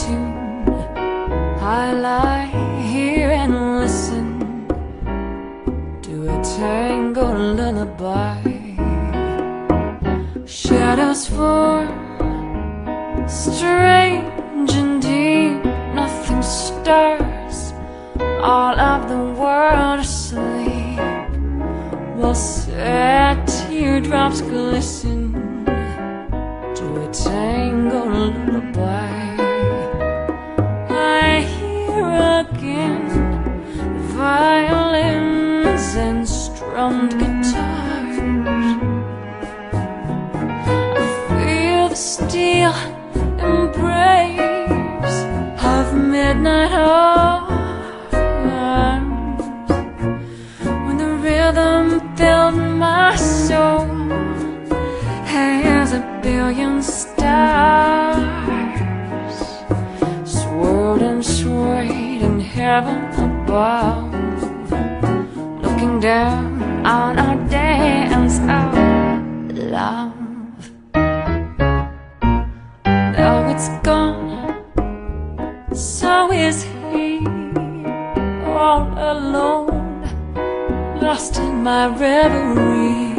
tune. I lie here and listen To a tango lullaby. Shadows form Strange and deep Nothing stirs. All of the world asleep. While sad teardrops glisten To a tango lullaby. And strummed guitars. I feel the steel embrace of midnight arms when the rhythm filled my soul as a billion stars swirled and swayed in heaven above, down on our dance of love. Now it's gone, so is he, all alone, lost in my reverie.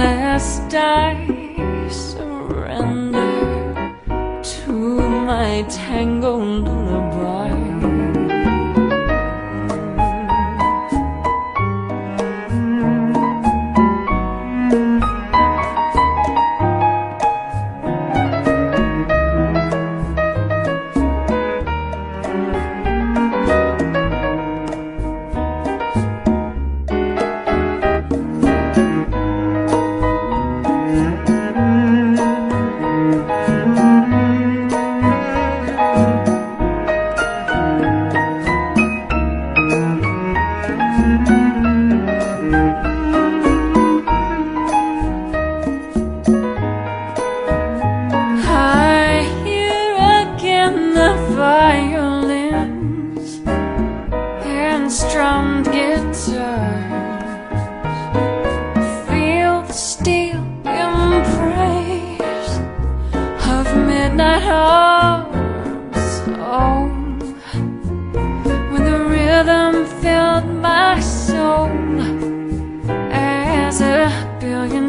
Last I surrender to my tangled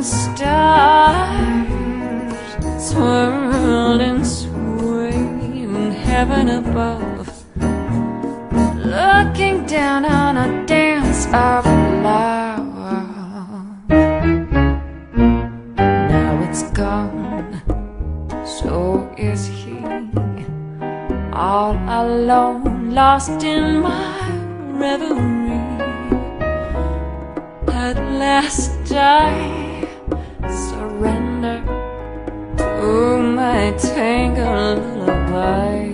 stars swirled and sway in heaven above, looking down on a dance of love. Now it's gone, so is he, all alone, lost in my reverie. At last I surrender to my tangled lullaby.